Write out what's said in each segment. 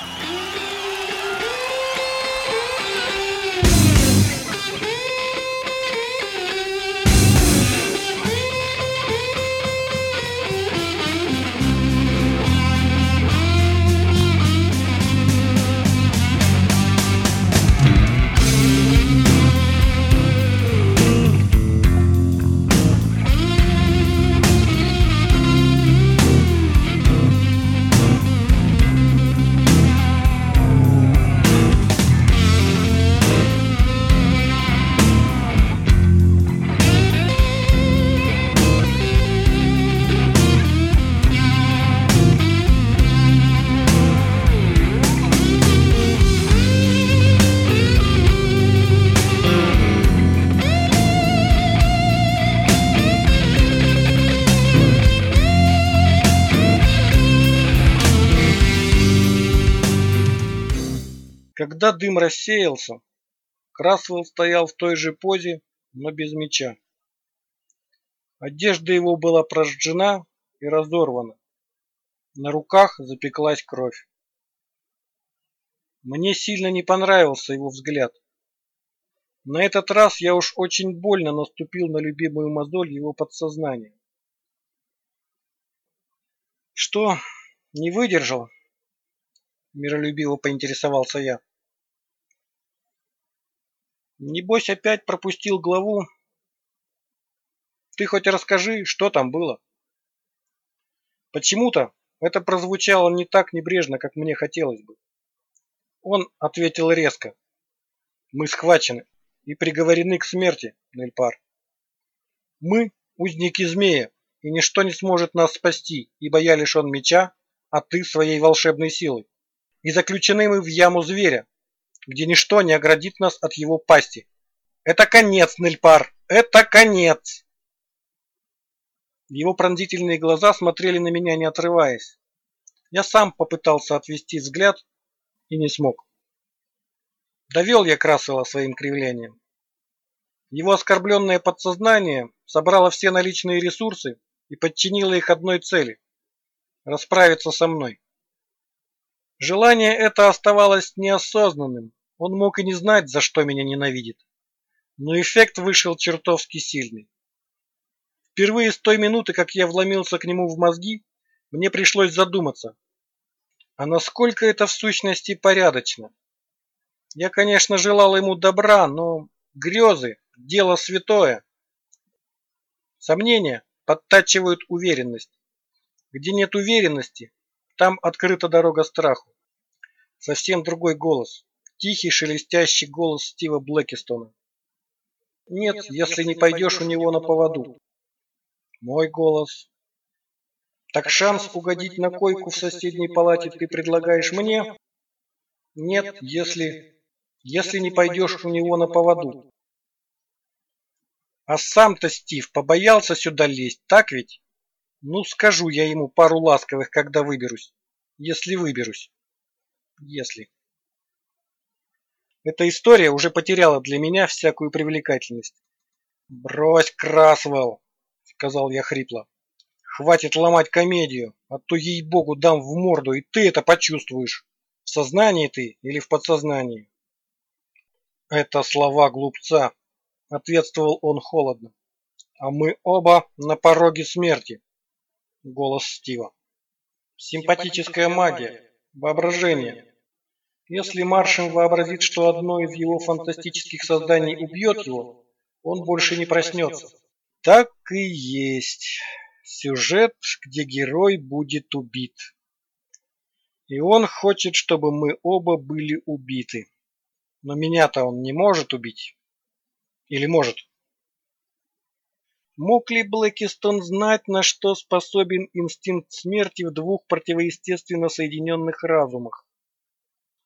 Yeah. Когда дым рассеялся, Красвелл стоял в той же позе, но без меча. Одежда его была прожжена и разорвана. На руках запеклась кровь. Мне сильно не понравился его взгляд. На этот раз я уж очень больно наступил на любимую мозоль его подсознания. Что, не выдержал? Миролюбиво поинтересовался я. Небось опять пропустил главу. Ты хоть расскажи, что там было. Почему-то это прозвучало не так небрежно, как мне хотелось бы. Он ответил резко. Мы схвачены и приговорены к смерти, Нельпар. Мы узники змея, и ничто не сможет нас спасти, ибо я лишен меча, а ты своей волшебной силой. И заключены мы в яму зверя, где ничто не оградит нас от его пасти. Это конец, Нельпар, это конец. Его пронзительные глаза смотрели на меня, не отрываясь. Я сам попытался отвести взгляд и не смог. Довел я Красвелла своим кривлением. Его оскорбленное подсознание собрало все наличные ресурсы и подчинило их одной цели – расправиться со мной. Желание это оставалось неосознанным, он мог и не знать, за что меня ненавидит. Но эффект вышел чертовски сильный. Впервые с той минуты, как я вломился к нему в мозги, мне пришлось задуматься, а насколько это в сущности порядочно. Я, конечно, желал ему добра, но грезы – дело святое. Сомнения подтачивают уверенность. Где нет уверенности, там открыта дорога страху. Совсем другой голос. Тихий шелестящий голос Стива Блэкистона. Нет, если не пойдешь у него на поводу. Мой голос. Так шанс угодить на койку в соседней палате ты предлагаешь мне? Нет, если... Если не пойдешь у него на поводу. А сам-то Стив побоялся сюда лезть, так ведь? Ну, скажу я ему пару ласковых, когда выберусь. Если выберусь. Если... Эта история уже потеряла для меня всякую привлекательность. «Брось, Красвелл!» — сказал я хрипло. «Хватит ломать комедию, а то, ей-богу, дам в морду, и ты это почувствуешь. В сознании ты или в подсознании?» «Это слова глупца», — ответствовал он холодно. «А мы оба на пороге смерти». Голос Стива. «Симпатическая магия, воображение, если Маршин вообразит, что одно из его фантастических созданий убьет его, он больше не проснется. Так и есть. Сюжет, где герой будет убит. И он хочет, чтобы мы оба были убиты. Но меня-то он не может убить. Или может? Мог ли Блэкистон знать, на что способен инстинкт смерти в двух противоестественно соединенных разумах?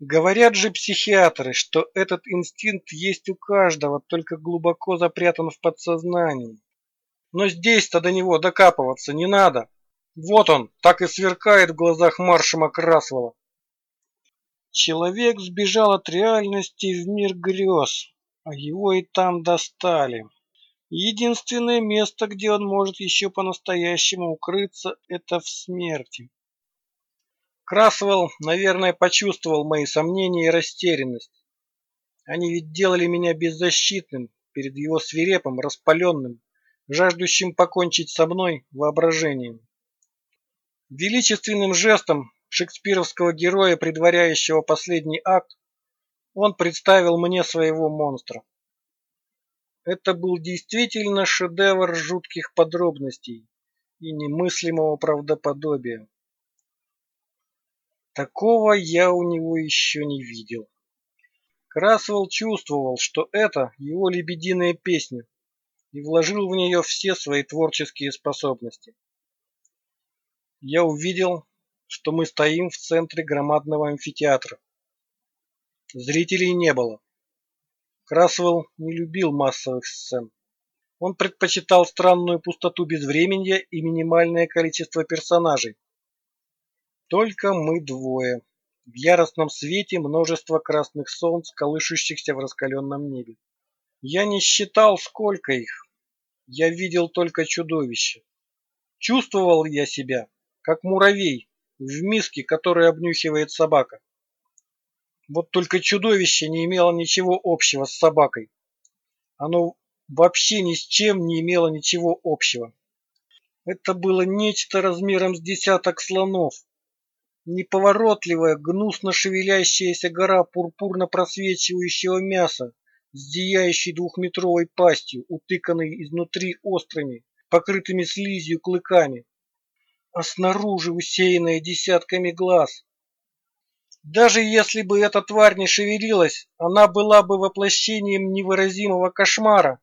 Говорят же психиатры, что этот инстинкт есть у каждого, только глубоко запрятан в подсознании. Но здесь-то до него докапываться не надо. Вот он, так и сверкает в глазах Маршема Красвелла. Человек сбежал от реальности в мир грез, а его и там достали. Единственное место, где он может еще по-настоящему укрыться, это в смерти. Красвелл, наверное, почувствовал мои сомнения и растерянность. Они ведь делали меня беззащитным перед его свирепым, распаленным, жаждущим покончить со мной воображением. Величественным жестом шекспировского героя, предваряющего последний акт, он представил мне своего монстра. Это был действительно шедевр жутких подробностей и немыслимого правдоподобия. Такого я у него еще не видел. Красвелл чувствовал, что это его лебединая песня, и вложил в нее все свои творческие способности. Я увидел, что мы стоим в центре громадного амфитеатра. Зрителей не было. Красвелл не любил массовых сцен. Он предпочитал странную пустоту безвременья и минимальное количество персонажей. Только мы двое. В яростном свете множество красных солнц, колышущихся в раскаленном небе. Я не считал, сколько их. Я видел только чудовище. Чувствовал я себя, как муравей в миске, которую обнюхивает собака. Вот только чудовище не имело ничего общего с собакой. Оно вообще ни с чем не имело ничего общего. Это было нечто размером с десяток слонов. Неповоротливая, гнусно шевелящаяся гора пурпурно просвечивающего мяса с зияющей двухметровой пастью, утыканной изнутри острыми, покрытыми слизью клыками, а снаружи усеянная десятками глаз. Даже если бы эта тварь не шевелилась, она была бы воплощением невыразимого кошмара.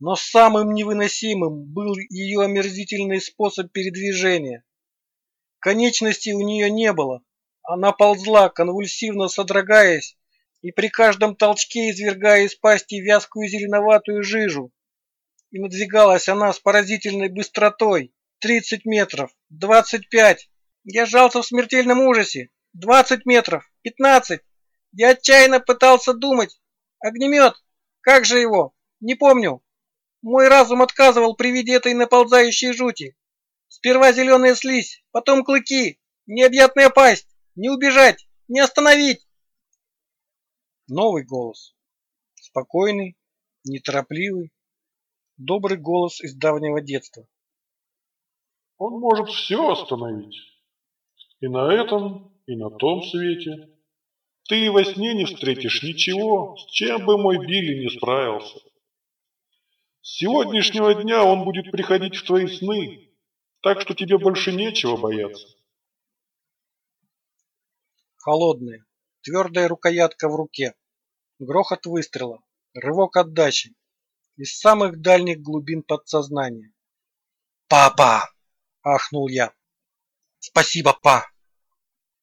Но самым невыносимым был ее омерзительный способ передвижения. Конечностей у нее не было. Она ползла, конвульсивно содрогаясь, и при каждом толчке извергая из пасти вязкую зеленоватую жижу. И надвигалась она с поразительной быстротой. 30 метров, 25. Я жался в смертельном ужасе. 20 метров, 15. Я отчаянно пытался думать. Огнемет, как же его? Не помню. Мой разум отказывал при виде этой наползающей жути. Сперва зеленая слизь, потом клыки, необъятная пасть. Не убежать, не остановить. Новый голос. Спокойный, неторопливый, добрый голос из давнего детства. Он может все остановить. И на этом, и на том свете. Ты во сне не встретишь ничего, с чем бы мой Билли не справился. С сегодняшнего дня он будет приходить в твои сны, так что тебе больше нечего бояться. Холодная, твердая рукоятка в руке, грохот выстрела, рывок отдачи из самых дальних глубин подсознания. «Папа!» ахнул я. Спасибо, па.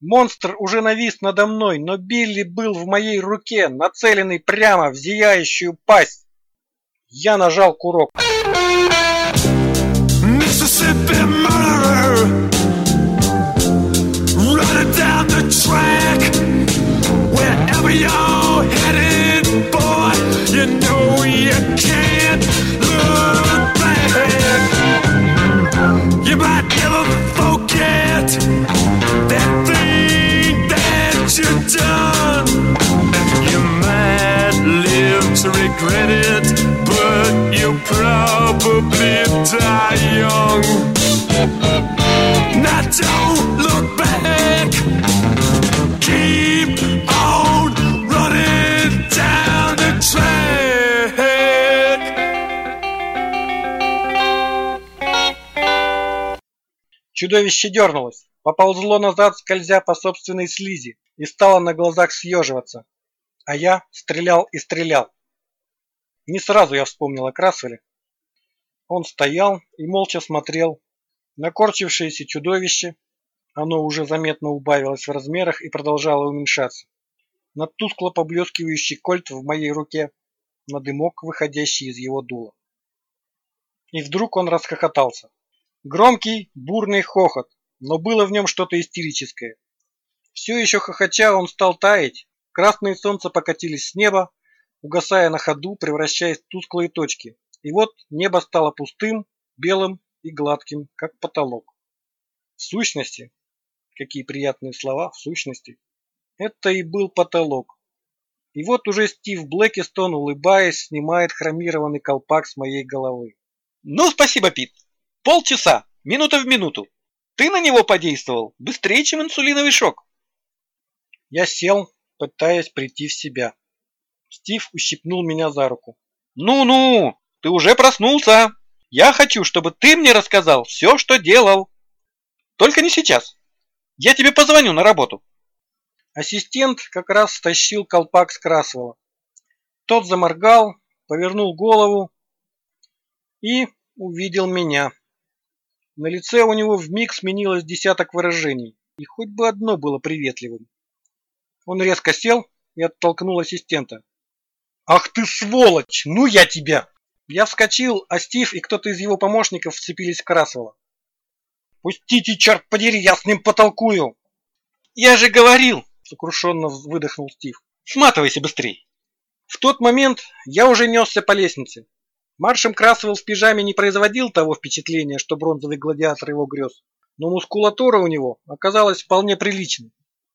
Монстр уже навис надо мной, но Билли был в моей руке, нацеленный прямо в зияющую пасть. Я нажал курок. Mississippi murderer Running down the track Wherever you're headed, boy You know you can't look back. You might never forget that thing that you've done. You might live to regret it, probably die young. Now don't look back. Keep on running down the track. Чудовище дернулось, поползло назад, скользя по собственной слизи, и стало на глазах съеживаться. А я стрелял и стрелял. Не сразу я вспомнил о Красвеле. Он стоял и молча смотрел на корчившееся чудовище. Оно уже заметно убавилось в размерах и продолжало уменьшаться. На тускло поблескивающий кольт в моей руке, на дымок, выходящий из его дула. И вдруг он расхохотался. Громкий, бурный хохот, но было в нем что-то истерическое. Все еще хохоча он стал таять, красные солнца покатились с неба, угасая на ходу, превращаясь в тусклые точки. И вот небо стало пустым, белым и гладким, как потолок. В сущности, Какие приятные слова, в сущности. Это и был потолок. И вот уже Стив Блэкистон, улыбаясь, снимает хромированный колпак с моей головы. Ну, спасибо, Пит. Полчаса, минута в минуту. Ты на него подействовал быстрее, чем инсулиновый шок. Я сел, пытаясь прийти в себя. Стив ущипнул меня за руку. Ну-ну, ты уже проснулся. Я хочу, чтобы ты мне рассказал все, что делал. Только не сейчас. Я тебе позвоню на работу. Ассистент как раз стащил колпак с Красвелла. Тот заморгал, повернул голову и увидел меня. На лице у него вмиг сменилось десяток выражений, и хоть бы одно было приветливым. Он резко сел и оттолкнул ассистента. «Ах ты сволочь! Ну я тебя!» Я вскочил, а Стив и кто-то из его помощников вцепились в Красвелла. «Пустите, черт подери, я с ним потолкую!» «Я же говорил!» — сокрушенно выдохнул Стив. «Сматывайся быстрей!» В тот момент я уже несся по лестнице. Маршем Красвелл в пижаме не производил того впечатления, что бронзовый гладиатор его грез, но мускулатура у него оказалась вполне приличной.